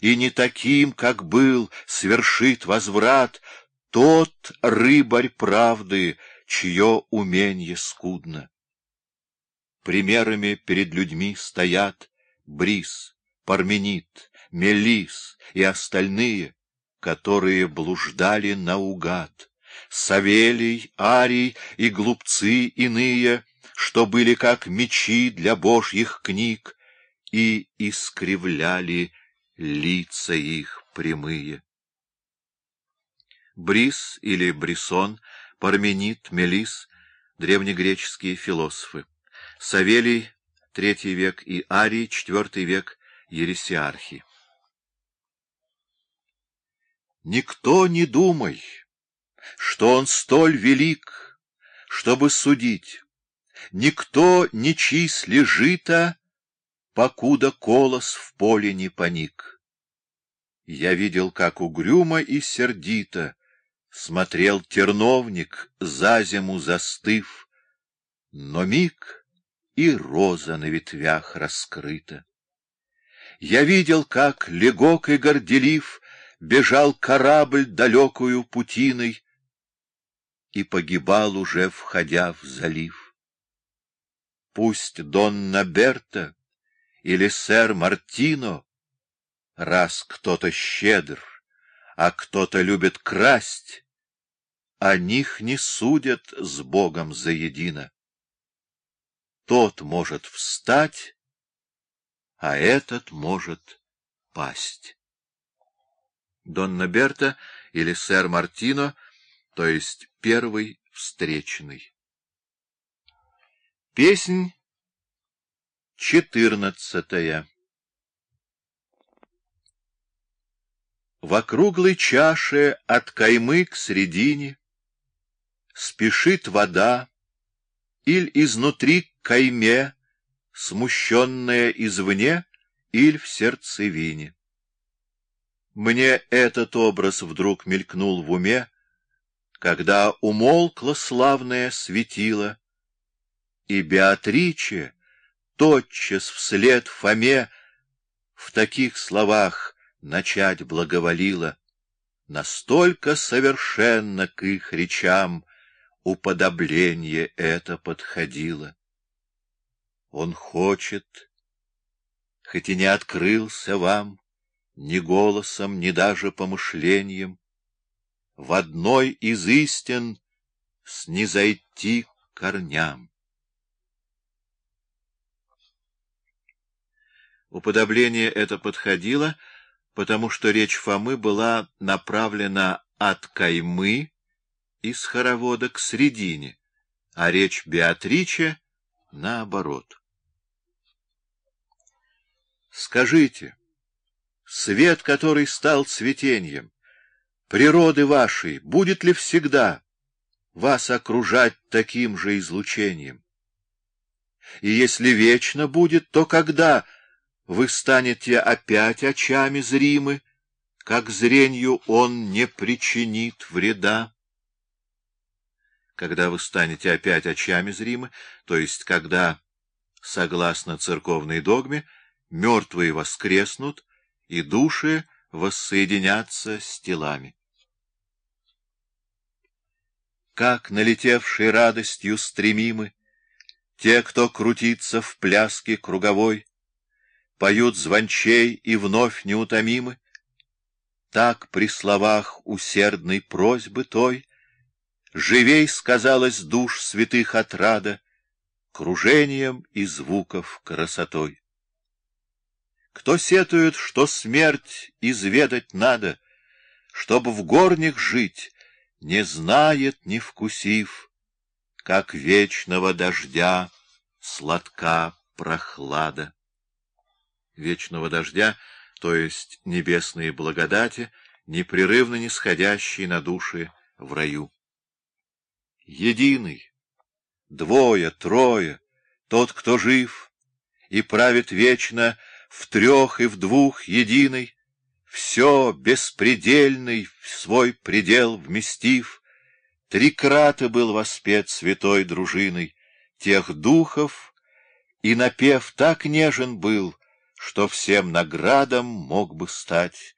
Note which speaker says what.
Speaker 1: и не таким, как был, свершит возврат тот рыбарь правды, чье уменье скудно. Примерами перед людьми стоят Брис, Парменид, Мелис и остальные, которые блуждали наугад, Савелий, Арий и глупцы иные, что были как мечи для божьих книг, и искривляли лица их прямые. Брис или Брисон, Парменид, Мелис — древнегреческие философы. Савелий, III век, и Арий, IV век, ересиархи. Никто не думай, что он столь велик, чтобы судить. Никто не числи жито, покуда колос в поле не поник. Я видел, как угрюмо и сердито смотрел терновник, за зиму застыв, но миг и роза на ветвях раскрыта. Я видел, как легок и горделив бежал корабль далекую путиной и погибал уже, входя в залив. Пусть Донна Берта или сэр Мартино, раз кто-то щедр, а кто-то любит красть, о них не судят с Богом заедино. Тот может встать, а этот может пасть. Донна Берта или сэр Мартино, то есть первый встречный. Песнь четырнадцатая В округлой чаше от каймы к средине Спешит вода, иль изнутри к кайме, Смущенная извне, иль в сердцевине. Мне этот образ вдруг мелькнул в уме, Когда умолкло славное светило, И Беатриче тотчас вслед Фоме В таких словах начать благоволила. Настолько совершенно к их речам Уподобление это подходило. Он хочет, хоть и не открылся вам, ни голосом, ни даже помышлением, в одной из истин снизойти к корням. Уподобление это подходило, потому что речь Фомы была направлена от каймы из хоровода к средине, а речь Беатриче — наоборот. Скажите, свет, который стал цветением, природы вашей, будет ли всегда вас окружать таким же излучением? И если вечно будет, то когда вы станете опять очами зримы, как зренью он не причинит вреда? Когда вы станете опять очами зримы, то есть когда, согласно церковной догме, мертвые воскреснут, и души воссоединятся с телами. Как налетевшей радостью стремимы те, кто крутится в пляске круговой, поют звончей и вновь неутомимы, так при словах усердной просьбы той живей сказалась душ святых отрада кружением и звуков красотой. Кто сетует, что смерть изведать надо, Чтоб в горних жить, не знает, не вкусив, Как вечного дождя сладка прохлада. Вечного дождя, то есть небесные благодати, Непрерывно нисходящие на души в раю. Единый, двое, трое, тот, кто жив и правит вечно, в трех и в двух единый, все беспредельный в свой предел вместив, три крата был воспет святой дружиной тех духов, и напев так нежен был, что всем наградам мог бы стать